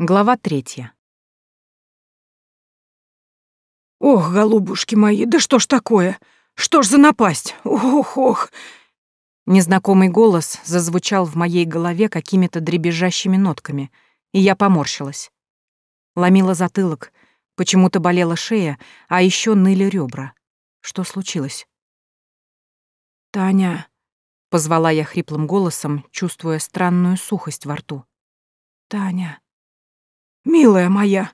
Глава третья. «Ох, голубушки мои, да что ж такое? Что ж за напасть? Ох, ох!» Незнакомый голос зазвучал в моей голове какими-то дребезжащими нотками, и я поморщилась. Ломила затылок, почему-то болела шея, а еще ныли ребра. Что случилось? «Таня», — позвала я хриплым голосом, чувствуя странную сухость во рту. «Таня, милая моя!»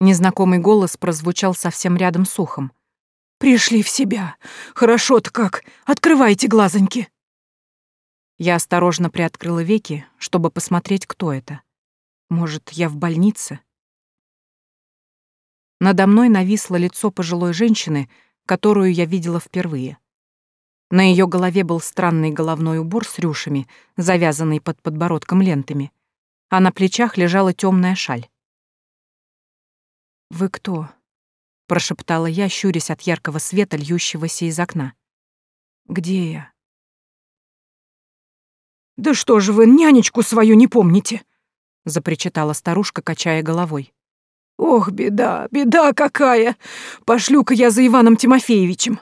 Незнакомый голос прозвучал совсем рядом с ухом. «Пришли в себя. Хорошо-то как. Открывайте глазоньки». Я осторожно приоткрыла веки, чтобы посмотреть, кто это. Может, я в больнице? Надо мной нависло лицо пожилой женщины, которую я видела впервые. На ее голове был странный головной убор с рюшами, завязанный под подбородком лентами, а на плечах лежала темная шаль. «Вы кто?» — прошептала я, щурясь от яркого света, льющегося из окна. «Где я?» «Да что же вы нянечку свою не помните?» — запричитала старушка, качая головой. «Ох, беда, беда какая! Пошлю-ка я за Иваном Тимофеевичем!»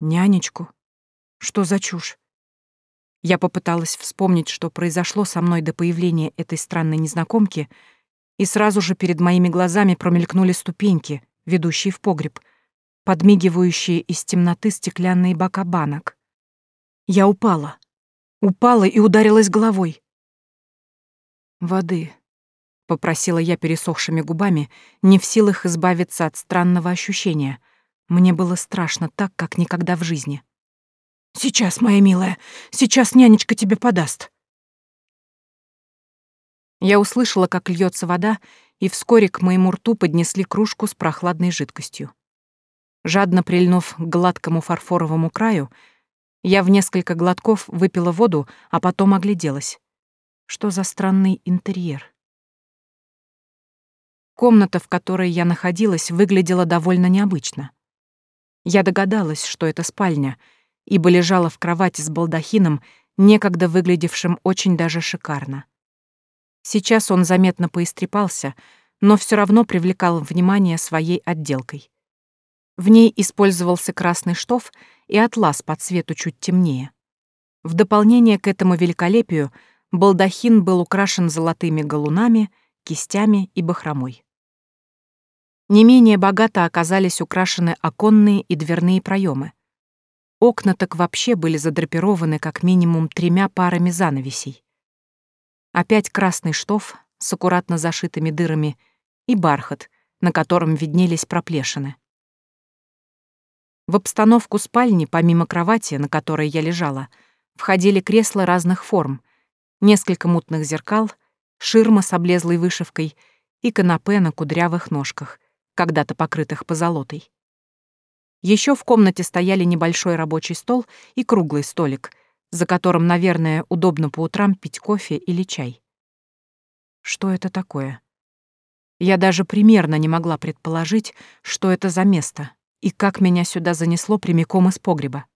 «Нянечку? Что за чушь?» Я попыталась вспомнить, что произошло со мной до появления этой странной незнакомки, и сразу же перед моими глазами промелькнули ступеньки, ведущие в погреб, подмигивающие из темноты стеклянные бока банок. Я упала. Упала и ударилась головой. «Воды», — попросила я пересохшими губами, не в силах избавиться от странного ощущения. Мне было страшно так, как никогда в жизни. «Сейчас, моя милая, сейчас нянечка тебе подаст», я услышала, как льется вода, и вскоре к моему рту поднесли кружку с прохладной жидкостью. Жадно прильнув к гладкому фарфоровому краю, я в несколько глотков выпила воду, а потом огляделась. Что за странный интерьер? Комната, в которой я находилась, выглядела довольно необычно. Я догадалась, что это спальня, ибо лежала в кровати с балдахином, некогда выглядевшим очень даже шикарно. Сейчас он заметно поистрепался, но все равно привлекал внимание своей отделкой. В ней использовался красный штоф и атлас по цвету чуть темнее. В дополнение к этому великолепию балдахин был украшен золотыми галунами, кистями и бахромой. Не менее богато оказались украшены оконные и дверные проемы. Окна так вообще были задрапированы как минимум тремя парами занавесей. Опять красный штоф с аккуратно зашитыми дырами и бархат, на котором виднелись проплешины. В обстановку спальни, помимо кровати, на которой я лежала, входили кресла разных форм, несколько мутных зеркал, ширма с облезлой вышивкой и канапе на кудрявых ножках, когда-то покрытых позолотой. Еще в комнате стояли небольшой рабочий стол и круглый столик, за которым, наверное, удобно по утрам пить кофе или чай. Что это такое? Я даже примерно не могла предположить, что это за место и как меня сюда занесло прямиком из погреба.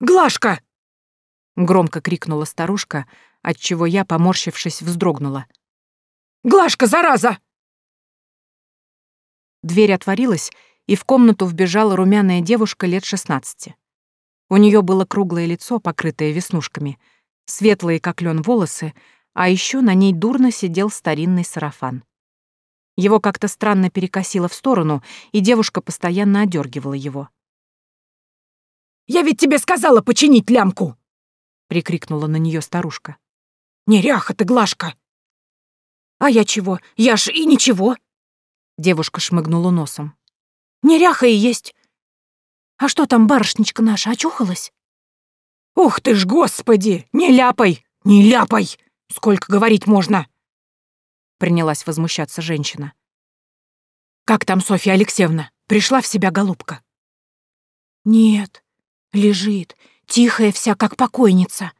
«Глашка!» — громко крикнула старушка, отчего я, поморщившись, вздрогнула. «Глашка, зараза!» Дверь отворилась, и в комнату вбежала румяная девушка лет шестнадцати. У нее было круглое лицо, покрытое веснушками, светлые, как лен, волосы, а еще на ней дурно сидел старинный сарафан. Его как-то странно перекосило в сторону, и девушка постоянно одергивала его. «Я ведь тебе сказала починить лямку!» — прикрикнула на нее старушка. «Неряха ты, Глашка!» «А я чего? Я ж и ничего!» Девушка шмыгнула носом. «Неряха и есть. А что там барышничка наша, очухалась? Ух ты ж, господи! Не ляпай! Не ляпай! Сколько говорить можно? Принялась возмущаться женщина. Как там Софья Алексеевна? Пришла в себя голубка? Нет, лежит, тихая вся, как покойница.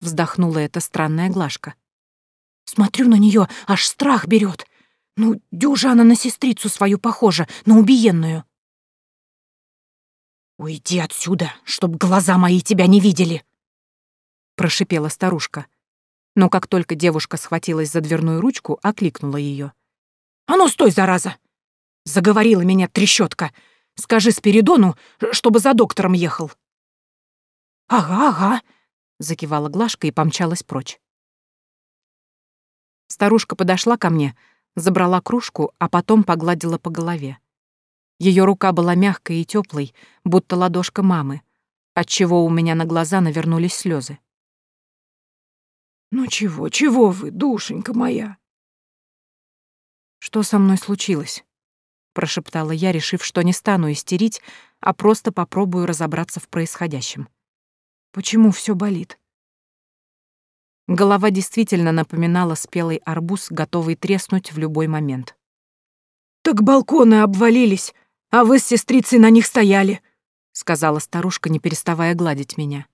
Вздохнула эта странная Глашка. Смотрю на нее, аж страх берет. Ну, дюжа она на сестрицу свою похожа, на убиенную. «Уйди отсюда, чтоб глаза мои тебя не видели!» Прошипела старушка. Но как только девушка схватилась за дверную ручку, окликнула ее. «А ну, стой, зараза!» Заговорила меня трещотка. «Скажи Спиридону, чтобы за доктором ехал». «Ага, ага», — закивала Глашка и помчалась прочь. Старушка подошла ко мне, забрала кружку, а потом погладила по голове. Ее рука была мягкой и теплой, будто ладошка мамы, отчего у меня на глаза навернулись слезы. «Ну чего, чего вы, душенька моя?» «Что со мной случилось?» — прошептала я, решив, что не стану истерить, а просто попробую разобраться в происходящем. «Почему все болит?» Голова действительно напоминала спелый арбуз, готовый треснуть в любой момент. «Так балконы обвалились, а вы с сестрицей на них стояли», — сказала старушка, не переставая гладить меня.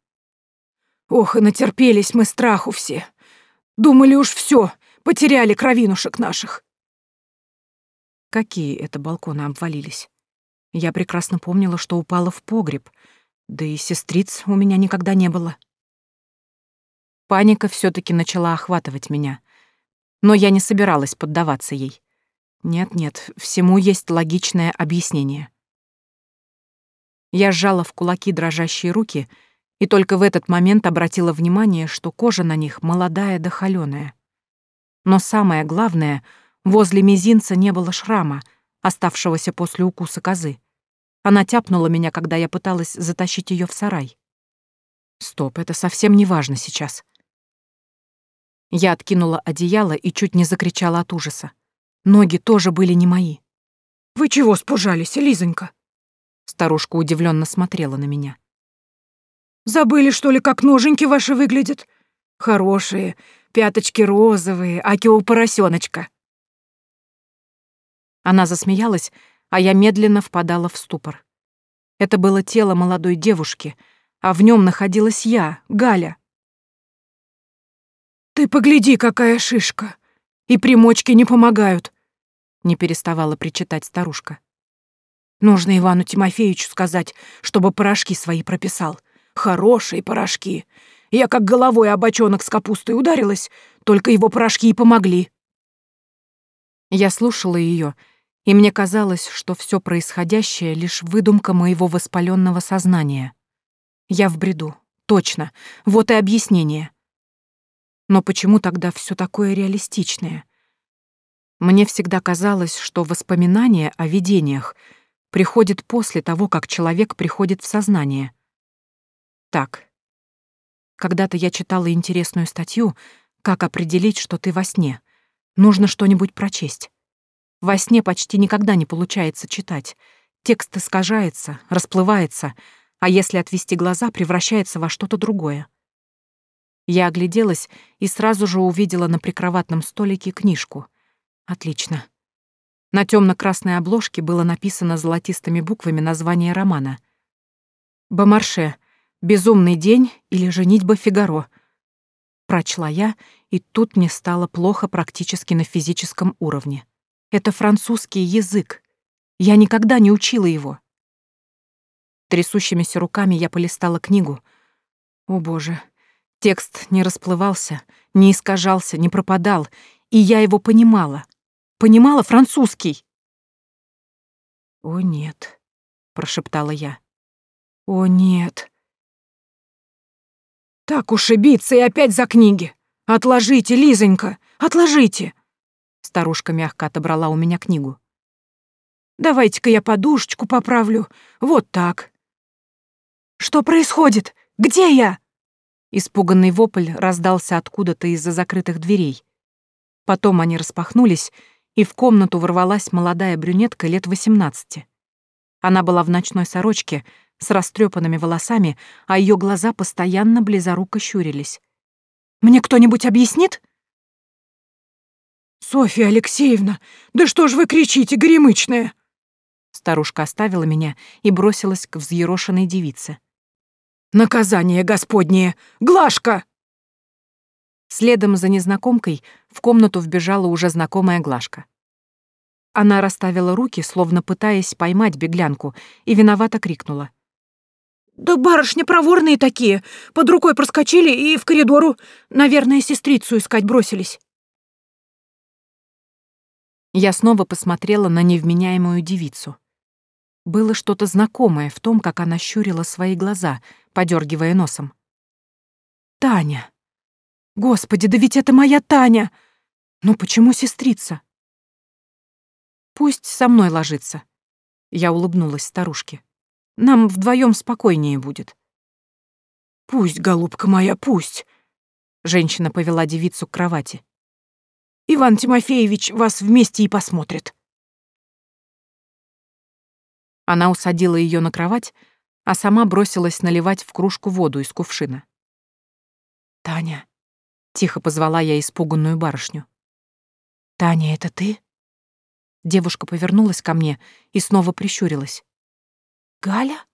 «Ох, и натерпелись мы страху все. Думали уж все, потеряли кровинушек наших». Какие это балконы обвалились? Я прекрасно помнила, что упала в погреб, да и сестриц у меня никогда не было. Паника все таки начала охватывать меня. Но я не собиралась поддаваться ей. Нет-нет, всему есть логичное объяснение. Я сжала в кулаки дрожащие руки и только в этот момент обратила внимание, что кожа на них молодая да холёная. Но самое главное, возле мизинца не было шрама, оставшегося после укуса козы. Она тяпнула меня, когда я пыталась затащить ее в сарай. Стоп, это совсем не важно сейчас. Я откинула одеяло и чуть не закричала от ужаса. Ноги тоже были не мои. «Вы чего спужались, Лизонька?» Старушка удивленно смотрела на меня. «Забыли, что ли, как ноженьки ваши выглядят? Хорошие, пяточки розовые, аки поросеночка. Она засмеялась, а я медленно впадала в ступор. Это было тело молодой девушки, а в нем находилась я, Галя. «Ты погляди, какая шишка! И примочки не помогают!» Не переставала причитать старушка. «Нужно Ивану Тимофеевичу сказать, чтобы порошки свои прописал. Хорошие порошки. Я как головой о бочонок с капустой ударилась, только его порошки и помогли». Я слушала ее, и мне казалось, что все происходящее — лишь выдумка моего воспаленного сознания. Я в бреду, точно, вот и объяснение. Но почему тогда все такое реалистичное? Мне всегда казалось, что воспоминание о видениях приходит после того, как человек приходит в сознание. Так. Когда-то я читала интересную статью «Как определить, что ты во сне». Нужно что-нибудь прочесть. Во сне почти никогда не получается читать. Текст искажается, расплывается, а если отвести глаза, превращается во что-то другое. Я огляделась и сразу же увидела на прикроватном столике книжку. Отлично. На темно-красной обложке было написано золотистыми буквами название романа. «Бомарше. Безумный день или женитьба Фигаро». Прочла я, и тут мне стало плохо практически на физическом уровне. Это французский язык. Я никогда не учила его. Трясущимися руками я полистала книгу. О, боже, Текст не расплывался, не искажался, не пропадал, и я его понимала. Понимала французский. «О, нет», — прошептала я. «О, нет». «Так уж и биться, и опять за книги! Отложите, Лизонька, отложите!» Старушка мягко отобрала у меня книгу. «Давайте-ка я подушечку поправлю. Вот так». «Что происходит? Где я?» Испуганный вопль раздался откуда-то из-за закрытых дверей. Потом они распахнулись, и в комнату ворвалась молодая брюнетка лет 18. Она была в ночной сорочке, с растрепанными волосами, а ее глаза постоянно близоруко щурились. «Мне кто-нибудь объяснит?» «Софья Алексеевна, да что ж вы кричите, горемычная?» Старушка оставила меня и бросилась к взъерошенной девице. Наказание Господнее! Глашка!» Следом за незнакомкой в комнату вбежала уже знакомая Глашка. Она расставила руки, словно пытаясь поймать беглянку, и виновато крикнула. Да барышня проворные такие. Под рукой проскочили и в коридору. Наверное, сестрицу искать бросились. Я снова посмотрела на невменяемую девицу. Было что-то знакомое в том, как она щурила свои глаза, подергивая носом. «Таня! Господи, да ведь это моя Таня! Но почему сестрица?» «Пусть со мной ложится», — я улыбнулась старушке. «Нам вдвоем спокойнее будет». «Пусть, голубка моя, пусть!» Женщина повела девицу к кровати. Иван Тимофеевич вас вместе и посмотрит». Она усадила ее на кровать, а сама бросилась наливать в кружку воду из кувшина. «Таня», — тихо позвала я испуганную барышню. «Таня, это ты?» Девушка повернулась ко мне и снова прищурилась. «Галя?»